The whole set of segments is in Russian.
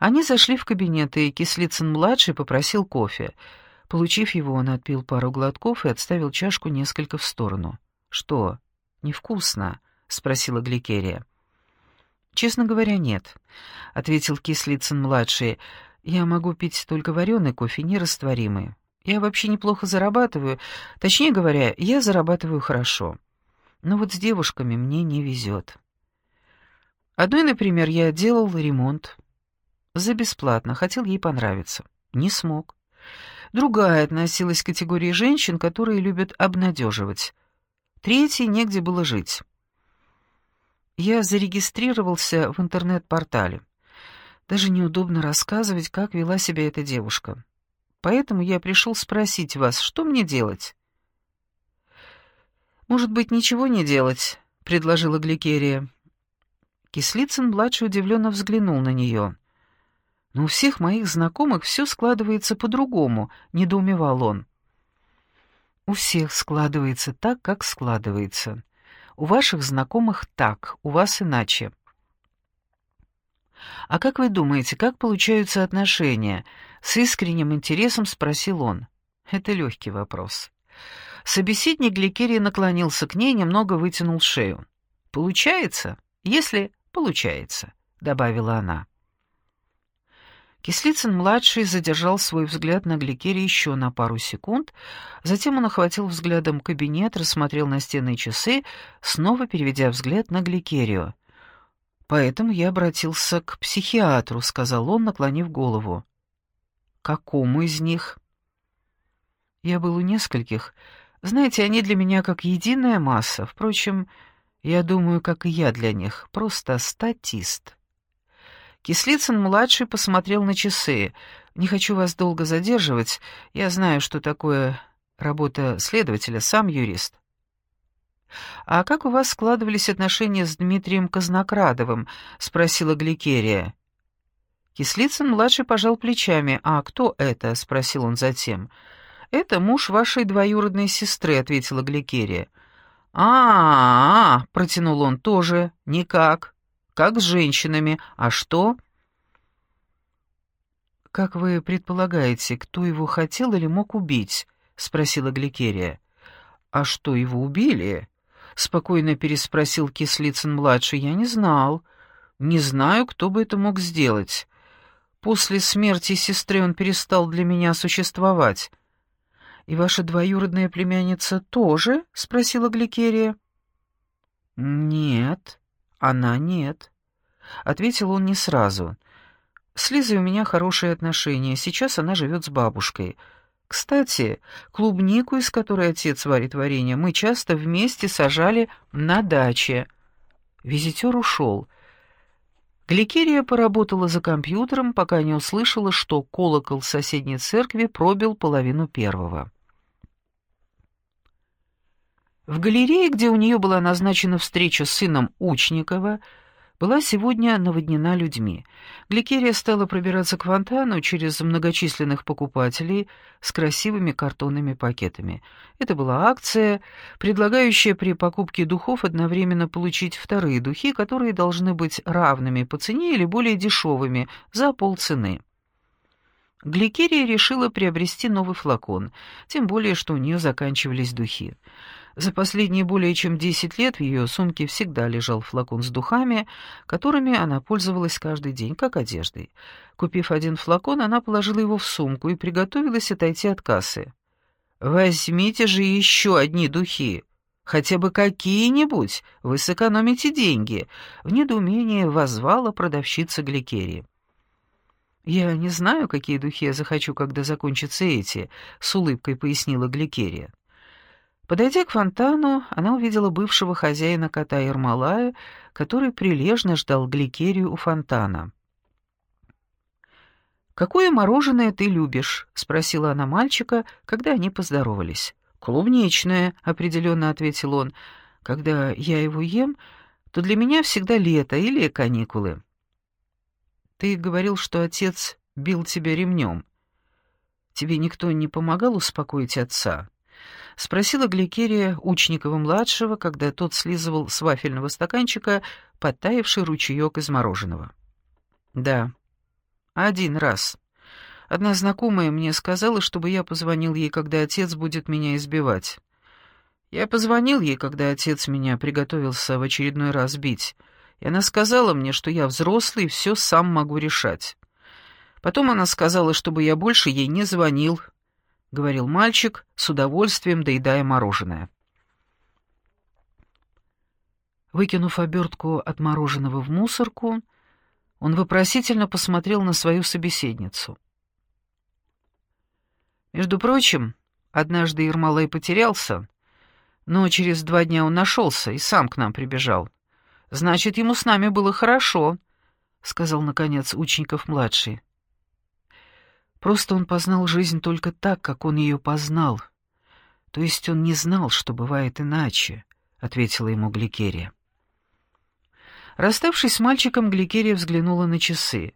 Они зашли в кабинет, и Кислицын-младший попросил кофе. Получив его, он отпил пару глотков и отставил чашку несколько в сторону. «Что, невкусно?» — спросила Гликерия. «Честно говоря, нет», — ответил Кислицын-младший. «Я могу пить только вареный кофе, нерастворимый. Я вообще неплохо зарабатываю. Точнее говоря, я зарабатываю хорошо. Но вот с девушками мне не везет. Одной, например, я делал ремонт. За бесплатно, хотел ей понравиться. Не смог. Другая относилась к категории женщин, которые любят обнадеживать. Третьей негде было жить. Я зарегистрировался в интернет-портале. Даже неудобно рассказывать, как вела себя эта девушка. Поэтому я пришел спросить вас, что мне делать?» «Может быть, ничего не делать?» — предложила Гликерия. Кислицын-младший удивленно взглянул на нее. «Но у всех моих знакомых все складывается по-другому», — недоумевал он. «У всех складывается так, как складывается. У ваших знакомых так, у вас иначе. «А как вы думаете, как получаются отношения?» С искренним интересом спросил он. Это легкий вопрос. Собеседник Гликерии наклонился к ней, немного вытянул шею. «Получается, если получается», — добавила она. Кислицын-младший задержал свой взгляд на Гликере еще на пару секунд, затем он охватил взглядом кабинет, рассмотрел настенные часы, снова переведя взгляд на Гликерию. Поэтому я обратился к психиатру, сказал он, наклонив голову. Какому из них? Я был у нескольких. Знаете, они для меня как единая масса. Впрочем, я думаю, как и я для них, просто статист. Кислицын-младший посмотрел на часы. «Не хочу вас долго задерживать. Я знаю, что такое работа следователя, сам юрист. «А как у вас складывались отношения с Дмитрием Казнокрадовым?» — спросила Гликерия. Кислицын-младший пожал плечами. «А кто это?» — спросил он затем. «Это муж вашей двоюродной сестры», — ответила Гликерия. «А-а-а!» — протянул он тоже. «Никак. Как с женщинами. А что?» «Как вы предполагаете, кто его хотел или мог убить?» — спросила Гликерия. «А что, его убили?» — спокойно переспросил Кислицын-младший. «Я не знал. Не знаю, кто бы это мог сделать. После смерти сестры он перестал для меня существовать». «И ваша двоюродная племянница тоже?» — спросила Гликерия. «Нет, она нет», — ответил он не сразу. «С Лизой у меня хорошие отношения. Сейчас она живет с бабушкой». Кстати, клубнику, из которой отец варит варенье, мы часто вместе сажали на даче. Визитер ушел. Гликерия поработала за компьютером, пока не услышала, что колокол соседней церкви пробил половину первого. В галерее, где у нее была назначена встреча с сыном Учникова, была сегодня наводнена людьми. Гликерия стала пробираться к фонтану через многочисленных покупателей с красивыми картонными пакетами. Это была акция, предлагающая при покупке духов одновременно получить вторые духи, которые должны быть равными по цене или более дешевыми, за полцены. Гликерия решила приобрести новый флакон, тем более, что у нее заканчивались духи. За последние более чем десять лет в ее сумке всегда лежал флакон с духами, которыми она пользовалась каждый день, как одеждой. Купив один флакон, она положила его в сумку и приготовилась отойти от кассы. «Возьмите же еще одни духи, хотя бы какие-нибудь, вы сэкономите деньги», — в недоумении возвала продавщица Гликерии. «Я не знаю, какие духи я захочу, когда закончатся эти», — с улыбкой пояснила Гликерия. Подойдя к фонтану, она увидела бывшего хозяина кота Ермолая, который прилежно ждал Гликерию у фонтана. «Какое мороженое ты любишь?» — спросила она мальчика, когда они поздоровались. «Клубничное», — определенно ответил он. «Когда я его ем, то для меня всегда лето или каникулы». «Ты говорил, что отец бил тебя ремнем. Тебе никто не помогал успокоить отца?» — спросила Гликерия Учникова-младшего, когда тот слизывал с вафельного стаканчика подтаявший ручеек из мороженого. «Да. Один раз. Одна знакомая мне сказала, чтобы я позвонил ей, когда отец будет меня избивать. Я позвонил ей, когда отец меня приготовился в очередной раз бить, и она сказала мне, что я взрослый и все сам могу решать. Потом она сказала, чтобы я больше ей не звонил, — говорил мальчик, с удовольствием доедая мороженое. Выкинув обертку от мороженого в мусорку, он вопросительно посмотрел на свою собеседницу. Между прочим, однажды Ермолай потерялся, но через два дня он нашелся и сам к нам прибежал. Значит, ему с нами было хорошо, — сказал, наконец, Учников-младший. Просто он познал жизнь только так, как он ее познал. То есть он не знал, что бывает иначе, — ответила ему Гликерия. Расставшись с мальчиком, Гликерия взглянула на часы.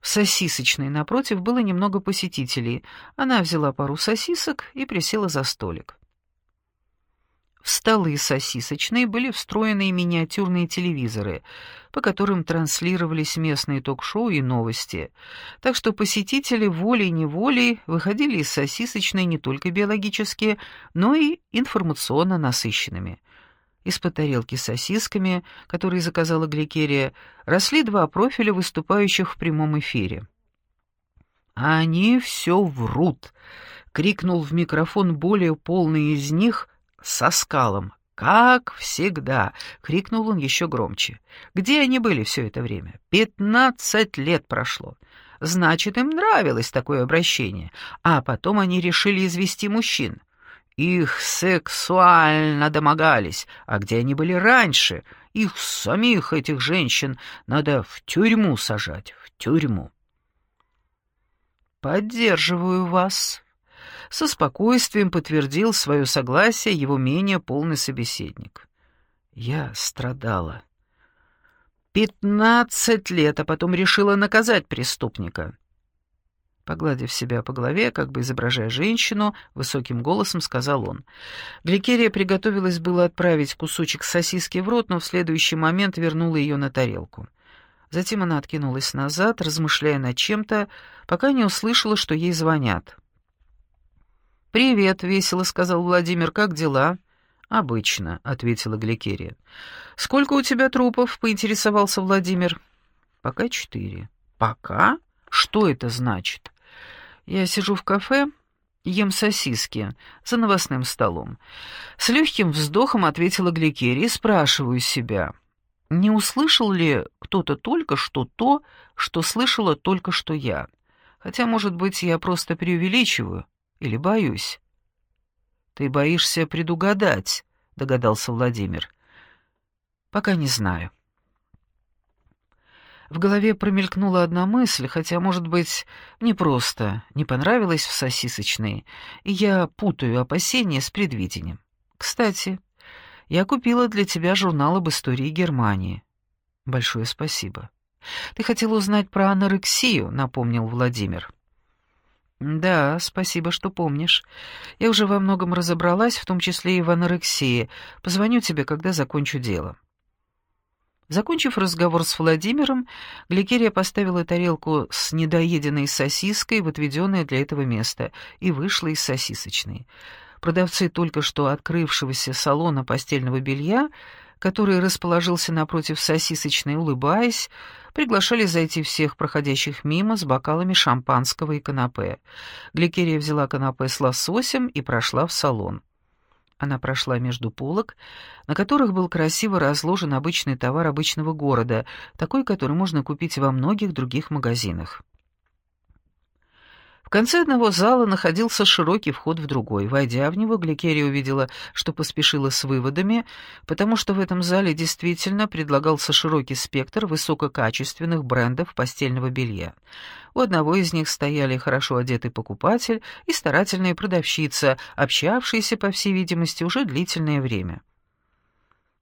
В сосисочной напротив было немного посетителей. Она взяла пару сосисок и присела за столик. В столы сосисочные были встроены миниатюрные телевизоры, по которым транслировались местные ток-шоу и новости, так что посетители волей-неволей выходили из сосисочной не только биологически, но и информационно насыщенными. Из-под тарелки с сосисками, которые заказала Гликерия, росли два профиля выступающих в прямом эфире. «Они все врут!» — крикнул в микрофон более полный из них со скалом. «Как всегда!» — крикнул он еще громче. «Где они были все это время? Пятнадцать лет прошло. Значит, им нравилось такое обращение. А потом они решили извести мужчин. Их сексуально домогались. А где они были раньше? Их самих, этих женщин, надо в тюрьму сажать, в тюрьму». «Поддерживаю вас», со спокойствием подтвердил свое согласие его менее полный собеседник. Я страдала. Пятнадцать лет, а потом решила наказать преступника. Погладив себя по голове, как бы изображая женщину, высоким голосом сказал он. Гликерия приготовилась было отправить кусочек сосиски в рот, но в следующий момент вернула ее на тарелку. Затем она откинулась назад, размышляя над чем-то, пока не услышала, что ей звонят. «Привет», — весело сказал Владимир, — «как дела?» «Обычно», — ответила Гликерия. «Сколько у тебя трупов?» — поинтересовался Владимир. «Пока четыре». «Пока? Что это значит?» «Я сижу в кафе, ем сосиски за новостным столом». С легким вздохом ответила Гликерия и спрашиваю себя, не услышал ли кто-то только что то, что слышала только что я? Хотя, может быть, я просто преувеличиваю. Или боюсь?» «Ты боишься предугадать», — догадался Владимир. «Пока не знаю». В голове промелькнула одна мысль, хотя, может быть, не просто, не понравилась в сосисочной, и я путаю опасения с предвидением. Кстати, я купила для тебя журнал об истории Германии. Большое спасибо. Ты хотел узнать про анорексию, напомнил Владимир. «Да, спасибо, что помнишь. Я уже во многом разобралась, в том числе и в анорексии. Позвоню тебе, когда закончу дело». Закончив разговор с Владимиром, Гликерия поставила тарелку с недоеденной сосиской в отведенное для этого место и вышла из сосисочной. Продавцы только что открывшегося салона постельного белья который расположился напротив сосисочной, улыбаясь, приглашали зайти всех проходящих мимо с бокалами шампанского и канапе. Гликерия взяла канапе с лососем и прошла в салон. Она прошла между полок, на которых был красиво разложен обычный товар обычного города, такой, который можно купить во многих других магазинах. В конце одного зала находился широкий вход в другой. Войдя в него, Гликерия увидела, что поспешила с выводами, потому что в этом зале действительно предлагался широкий спектр высококачественных брендов постельного белья. У одного из них стояли хорошо одетый покупатель и старательная продавщица, общавшиеся, по всей видимости, уже длительное время.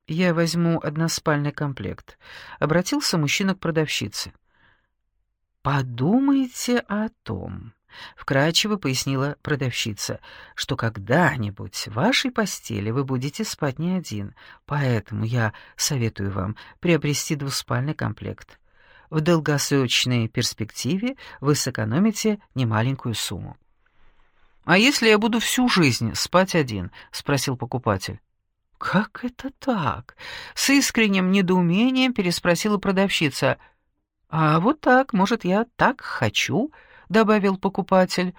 «Я возьму односпальный комплект», — обратился мужчина к продавщице. «Подумайте о том», — вкратчиво пояснила продавщица, «что когда-нибудь в вашей постели вы будете спать не один, поэтому я советую вам приобрести двуспальный комплект. В долгосрочной перспективе вы сэкономите немаленькую сумму. «А если я буду всю жизнь спать один?» — спросил покупатель. «Как это так?» — с искренним недоумением переспросила продавщица. «А вот так, может, я так хочу?» — добавил покупатель.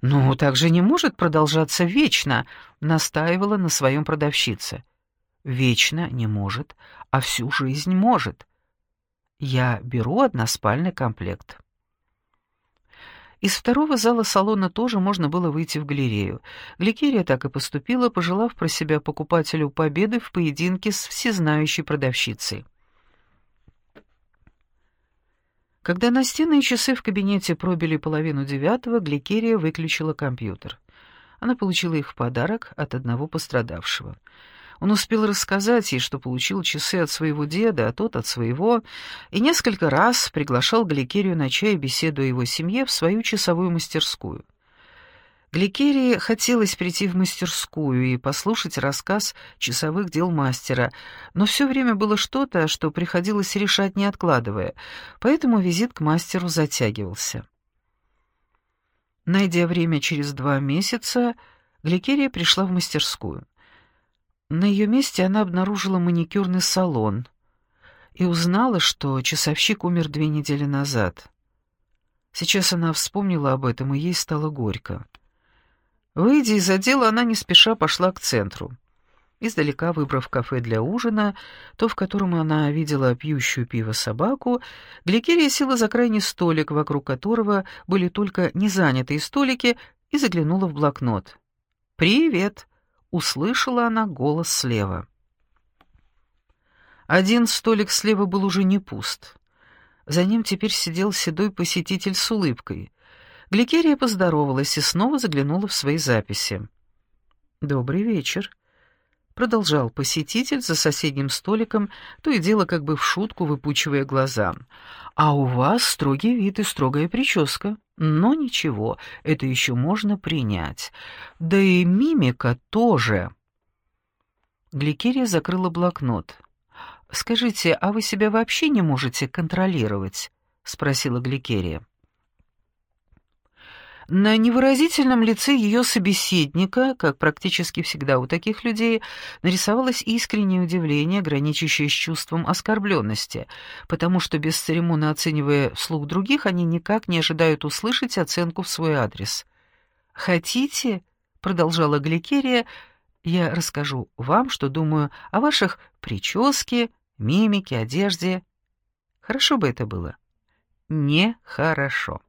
«Ну, так же не может продолжаться вечно», — настаивала на своем продавщице. «Вечно не может, а всю жизнь может. Я беру односпальный комплект». Из второго зала салона тоже можно было выйти в галерею. Гликерия так и поступила, пожелав про себя покупателю победы в поединке с всезнающей продавщицей. Когда настенные часы в кабинете пробили половину девятого, Гликерия выключила компьютер. Она получила их в подарок от одного пострадавшего — он успел рассказать ей, что получил часы от своего деда, а тот от своего, и несколько раз приглашал Гликерию на чай, беседуя о его семье, в свою часовую мастерскую. Гликерии хотелось прийти в мастерскую и послушать рассказ часовых дел мастера, но все время было что-то, что приходилось решать не откладывая, поэтому визит к мастеру затягивался. Найдя время через два месяца, Гликерия пришла в мастерскую. На ее месте она обнаружила маникюрный салон и узнала, что часовщик умер две недели назад. Сейчас она вспомнила об этом, и ей стало горько. Выйдя из отдела, она не спеша пошла к центру. Издалека выбрав кафе для ужина, то, в котором она видела пьющую пиво собаку, Гликерия села за крайний столик, вокруг которого были только незанятые столики, и заглянула в блокнот. «Привет!» услышала она голос слева. Один столик слева был уже не пуст. За ним теперь сидел седой посетитель с улыбкой. Гликерия поздоровалась и снова заглянула в свои записи. «Добрый вечер», — продолжал посетитель за соседним столиком, то и дело как бы в шутку выпучивая глаза. «А у вас строгий вид и строгая прическа». Но ничего, это еще можно принять. Да и мимика тоже. Гликерия закрыла блокнот. «Скажите, а вы себя вообще не можете контролировать?» — спросила Гликерия. На невыразительном лице ее собеседника, как практически всегда у таких людей, нарисовалось искреннее удивление, граничащее с чувством оскорбленности, потому что, бесцеремонно оценивая вслух других, они никак не ожидают услышать оценку в свой адрес. «Хотите?» — продолжала Гликерия. «Я расскажу вам, что думаю о ваших прическе, мимике, одежде. Хорошо бы это было?» «Нехорошо».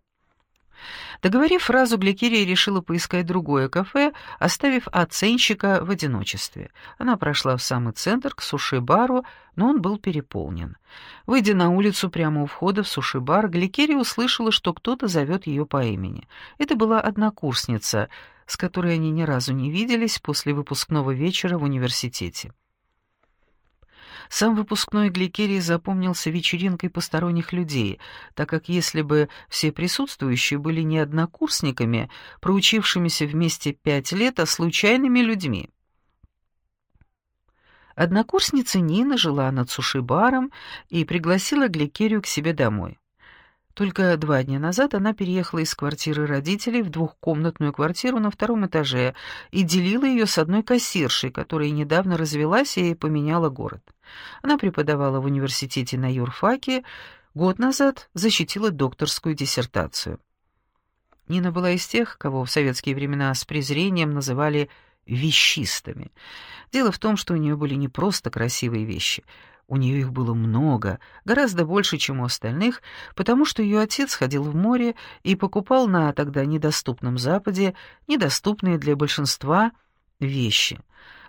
Договорив фразу, Гликерия решила поискать другое кафе, оставив оценщика в одиночестве. Она прошла в самый центр, к суши-бару, но он был переполнен. Выйдя на улицу прямо у входа в суши-бар, Гликерия услышала, что кто-то зовет ее по имени. Это была однокурсница, с которой они ни разу не виделись после выпускного вечера в университете. Сам выпускной Гликерии запомнился вечеринкой посторонних людей, так как если бы все присутствующие были не однокурсниками, проучившимися вместе пять лет, а случайными людьми. Однокурсница Нина жила над суши-баром и пригласила Гликерию к себе домой. Только два дня назад она переехала из квартиры родителей в двухкомнатную квартиру на втором этаже и делила ее с одной кассиршей, которая недавно развелась и поменяла город. Она преподавала в университете на юрфаке, год назад защитила докторскую диссертацию. Нина была из тех, кого в советские времена с презрением называли «вещистами». Дело в том, что у нее были не просто красивые вещи — у нее их было много, гораздо больше, чем у остальных, потому что ее отец ходил в море и покупал на тогда недоступном Западе недоступные для большинства вещи.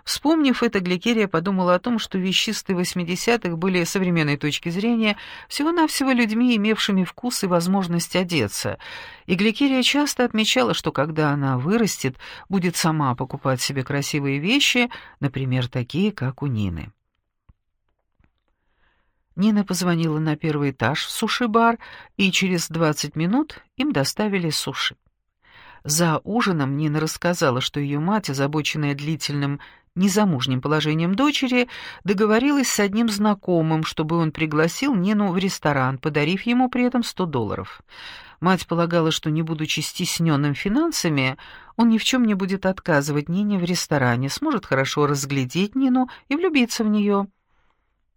Вспомнив это, Гликерия подумала о том, что вещисты 80-х были с современной точки зрения всего-навсего людьми, имевшими вкус и возможность одеться, и Гликерия часто отмечала, что когда она вырастет, будет сама покупать себе красивые вещи, например, такие, как у Нины. Нина позвонила на первый этаж в суши-бар, и через 20 минут им доставили суши. За ужином Нина рассказала, что ее мать, озабоченная длительным незамужним положением дочери, договорилась с одним знакомым, чтобы он пригласил Нину в ресторан, подарив ему при этом 100 долларов. Мать полагала, что, не будучи стесненным финансами, он ни в чем не будет отказывать Нине в ресторане, сможет хорошо разглядеть Нину и влюбиться в нее.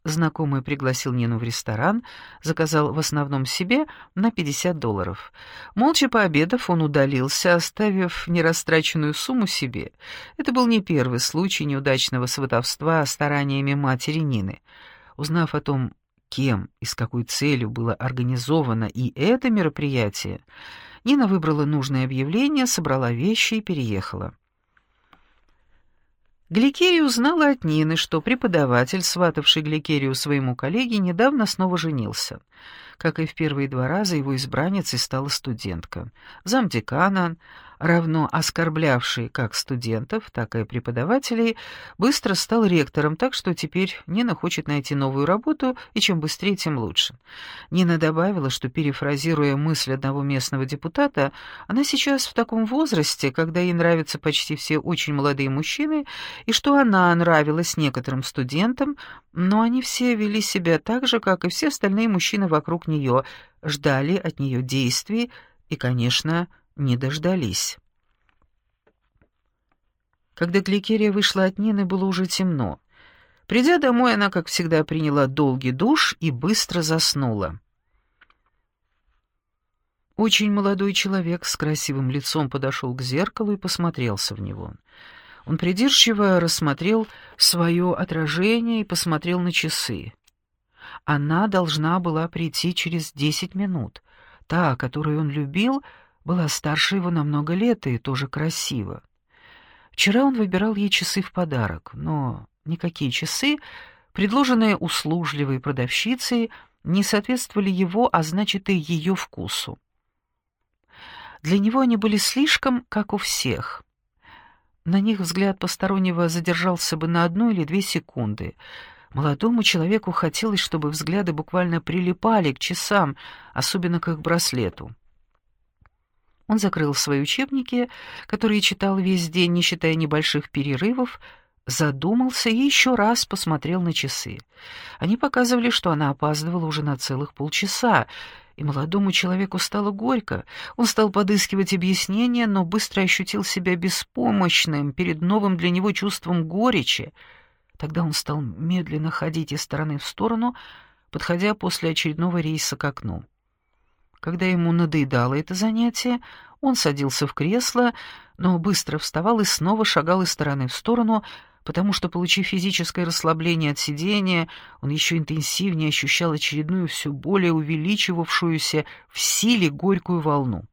Знакомый пригласил Нину в ресторан, заказал в основном себе на 50 долларов. Молча пообедав, он удалился, оставив нерастраченную сумму себе. Это был не первый случай неудачного сватовства стараниями матери Нины. Узнав о том, кем и с какой целью было организовано и это мероприятие, Нина выбрала нужное объявление, собрала вещи и переехала. Гликерия узнала от Нины, что преподаватель, сватавший Гликерию своему коллеге, недавно снова женился. Как и в первые два раза, его избранницей стала студентка. Замдекана, равно оскорблявший как студентов, так и преподавателей, быстро стал ректором, так что теперь Нина хочет найти новую работу, и чем быстрее, тем лучше. Нина добавила, что, перефразируя мысль одного местного депутата, она сейчас в таком возрасте, когда ей нравятся почти все очень молодые мужчины, и что она нравилась некоторым студентам, но они все вели себя так же, как и все остальные мужчины вокруг нее, ждали от нее действий и, конечно, не дождались. Когда Гликерия вышла от Нины, было уже темно. Придя домой, она, как всегда, приняла долгий душ и быстро заснула. Очень молодой человек с красивым лицом подошел к зеркалу и посмотрелся в него. Он придирчиво рассмотрел свое отражение и посмотрел на часы. Она должна была прийти через десять минут. Та, которую он любил, — была старше его на много лет и тоже красива. Вчера он выбирал ей часы в подарок, но никакие часы, предложенные услужливой продавщицей, не соответствовали его, а значит и ее вкусу. Для него они были слишком, как у всех. На них взгляд постороннего задержался бы на одну или две секунды. Молодому человеку хотелось, чтобы взгляды буквально прилипали к часам, особенно к их браслету. Он закрыл свои учебники, которые читал весь день, не считая небольших перерывов, задумался и еще раз посмотрел на часы. Они показывали, что она опаздывала уже на целых полчаса, и молодому человеку стало горько. Он стал подыскивать объяснения, но быстро ощутил себя беспомощным перед новым для него чувством горечи. Тогда он стал медленно ходить из стороны в сторону, подходя после очередного рейса к окну. Когда ему надоедало это занятие, он садился в кресло, но быстро вставал и снова шагал из стороны в сторону, потому что, получив физическое расслабление от сидения, он еще интенсивнее ощущал очередную все более увеличивавшуюся в силе горькую волну.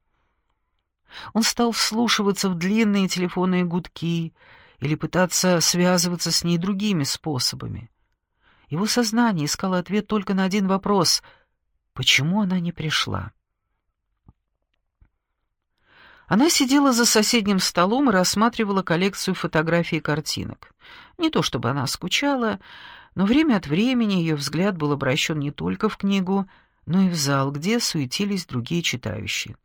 Он стал вслушиваться в длинные телефонные гудки или пытаться связываться с ней другими способами. Его сознание искало ответ только на один вопрос — почему она не пришла? Она сидела за соседним столом и рассматривала коллекцию фотографий и картинок. Не то чтобы она скучала, но время от времени ее взгляд был обращен не только в книгу, но и в зал, где суетились другие читающие.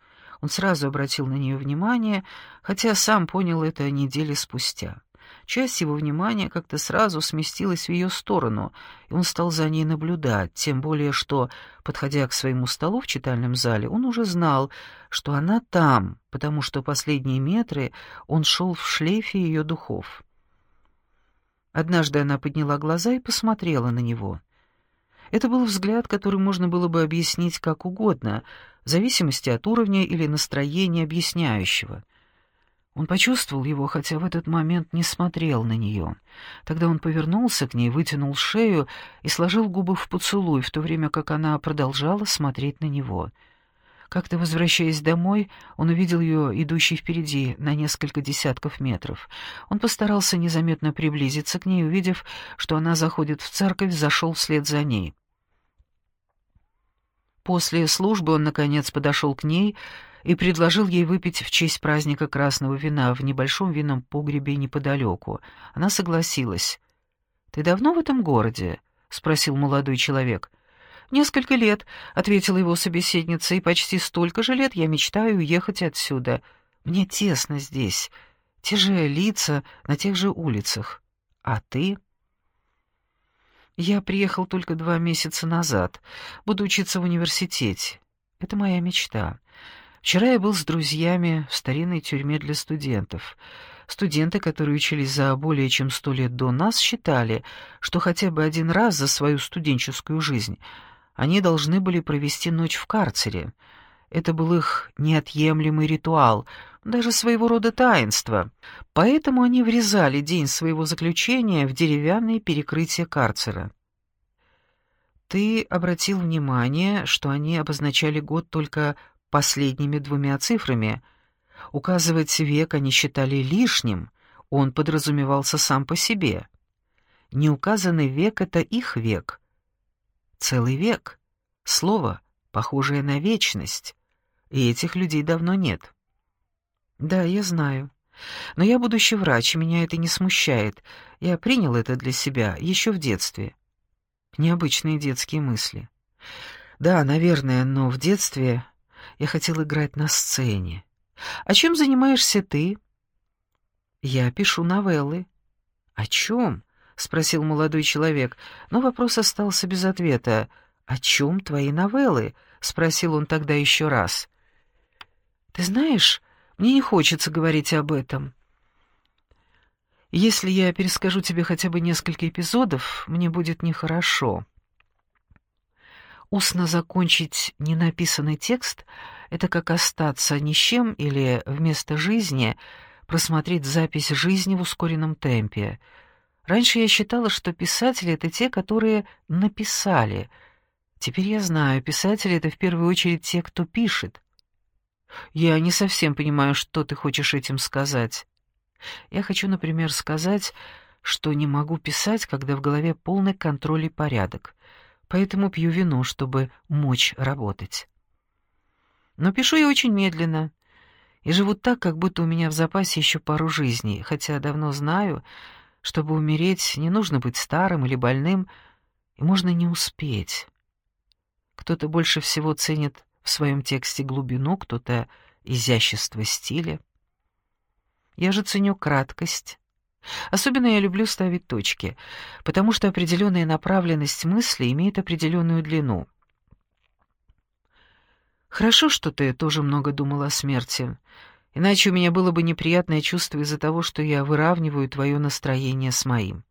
Он сразу обратил на нее внимание, хотя сам понял это недели спустя. Часть его внимания как-то сразу сместилась в ее сторону, и он стал за ней наблюдать, тем более что, подходя к своему столу в читальном зале, он уже знал, что она там, потому что последние метры он шел в шлейфе ее духов. Однажды она подняла глаза и посмотрела на него. Это был взгляд, который можно было бы объяснить как угодно, в зависимости от уровня или настроения объясняющего. Он почувствовал его, хотя в этот момент не смотрел на нее. Тогда он повернулся к ней, вытянул шею и сложил губы в поцелуй, в то время как она продолжала смотреть на него. Как-то возвращаясь домой, он увидел ее, идущей впереди, на несколько десятков метров. Он постарался незаметно приблизиться к ней, увидев, что она заходит в церковь, зашел вслед за ней. После службы он, наконец, подошел к ней и предложил ей выпить в честь праздника красного вина в небольшом винном погребе неподалеку. Она согласилась. «Ты давно в этом городе?» — спросил молодой человек. «Несколько лет», — ответила его собеседница, — «и почти столько же лет я мечтаю уехать отсюда. Мне тесно здесь, те же лица на тех же улицах. А ты? Я приехал только два месяца назад. Буду учиться в университете. Это моя мечта. Вчера я был с друзьями в старинной тюрьме для студентов. Студенты, которые учились за более чем сто лет до нас, считали, что хотя бы один раз за свою студенческую жизнь они должны были провести ночь в карцере. Это был их неотъемлемый ритуал, даже своего рода таинство. Поэтому они врезали день своего заключения в деревянные перекрытия карцера. Ты обратил внимание, что они обозначали год только последними двумя цифрами. Указывать век они считали лишним, он подразумевался сам по себе. Неуказанный век — это их век. Целый век. Слово, похожее на вечность. И этих людей давно нет. Да, я знаю. Но я будущий врач, и меня это не смущает. Я принял это для себя еще в детстве. Необычные детские мысли. Да, наверное, но в детстве я хотел играть на сцене. А чем занимаешься ты? Я пишу новеллы. О чем? спросил молодой человек, но вопрос остался без ответа. О чем твои новеллы? спросил он тогда еще раз. Ты знаешь, мне не хочется говорить об этом. Если я перескажу тебе хотя бы несколько эпизодов, мне будет нехорошо. Устно закончить ненаписанный текст — это как остаться ни с чем или вместо жизни просмотреть запись жизни в ускоренном темпе. Раньше я считала, что писатели — это те, которые написали. Теперь я знаю, писатели — это в первую очередь те, кто пишет. Я не совсем понимаю, что ты хочешь этим сказать. Я хочу, например, сказать, что не могу писать, когда в голове полный контроль и порядок поэтому пью вино, чтобы мочь работать. Но пишу я очень медленно и живу так, как будто у меня в запасе еще пару жизней, хотя давно знаю, чтобы умереть, не нужно быть старым или больным, и можно не успеть. Кто-то больше всего ценит в своем тексте глубину, кто-то изящество стиля. Я же ценю краткость, Особенно я люблю ставить точки, потому что определенная направленность мысли имеет определенную длину. Хорошо, что ты тоже много думал о смерти, иначе у меня было бы неприятное чувство из-за того, что я выравниваю твое настроение с моим.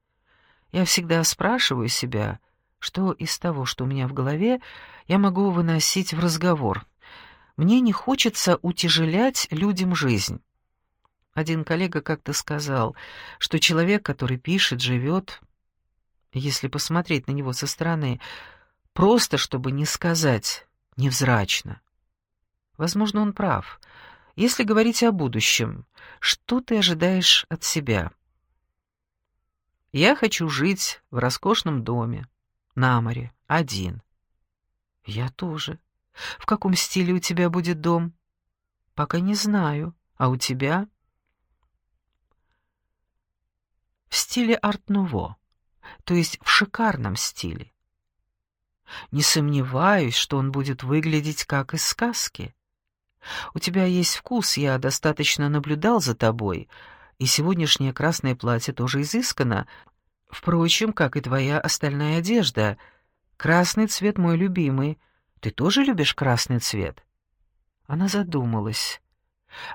Я всегда спрашиваю себя, что из того, что у меня в голове, я могу выносить в разговор. Мне не хочется утяжелять людям жизнь. Один коллега как-то сказал, что человек, который пишет, живет, если посмотреть на него со стороны, просто чтобы не сказать невзрачно. Возможно, он прав. Если говорить о будущем, что ты ожидаешь от себя? Я хочу жить в роскошном доме, на море, один. Я тоже. В каком стиле у тебя будет дом? Пока не знаю. А у тебя? В стиле арт-нуво, то есть в шикарном стиле. Не сомневаюсь, что он будет выглядеть как из сказки. У тебя есть вкус, я достаточно наблюдал за тобой, и сегодняшнее красное платье тоже изысканно, впрочем, как и твоя остальная одежда. Красный цвет мой любимый. Ты тоже любишь красный цвет?» Она задумалась.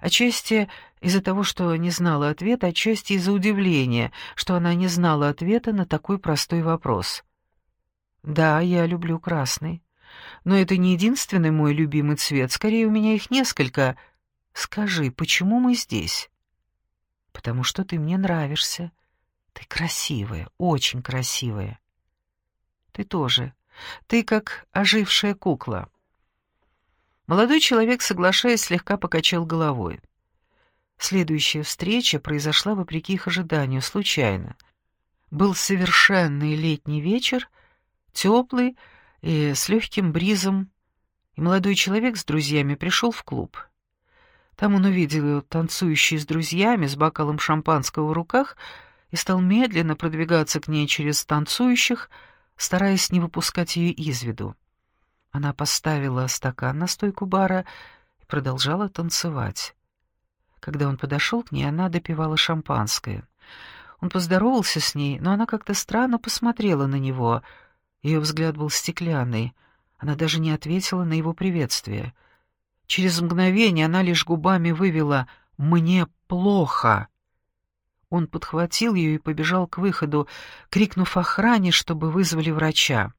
Отчасти из-за того, что не знала ответа, отчасти из-за удивления, что она не знала ответа на такой простой вопрос. «Да, я люблю красный. Но это не единственный мой любимый цвет, скорее у меня их несколько. Скажи, почему мы здесь?» «Потому что ты мне нравишься. Ты красивая, очень красивая. Ты тоже. Ты как ожившая кукла». Молодой человек, соглашаясь, слегка покачал головой. Следующая встреча произошла вопреки их ожиданию, случайно. Был совершенный летний вечер, теплый и с легким бризом, и молодой человек с друзьями пришел в клуб. Там он увидел ее танцующей с друзьями, с бокалом шампанского в руках, и стал медленно продвигаться к ней через танцующих, стараясь не выпускать ее из виду. Она поставила стакан на стойку бара и продолжала танцевать. Когда он подошел к ней, она допивала шампанское. Он поздоровался с ней, но она как-то странно посмотрела на него. Ее взгляд был стеклянный. Она даже не ответила на его приветствие. Через мгновение она лишь губами вывела «Мне плохо». Он подхватил ее и побежал к выходу, крикнув охране, чтобы вызвали врача.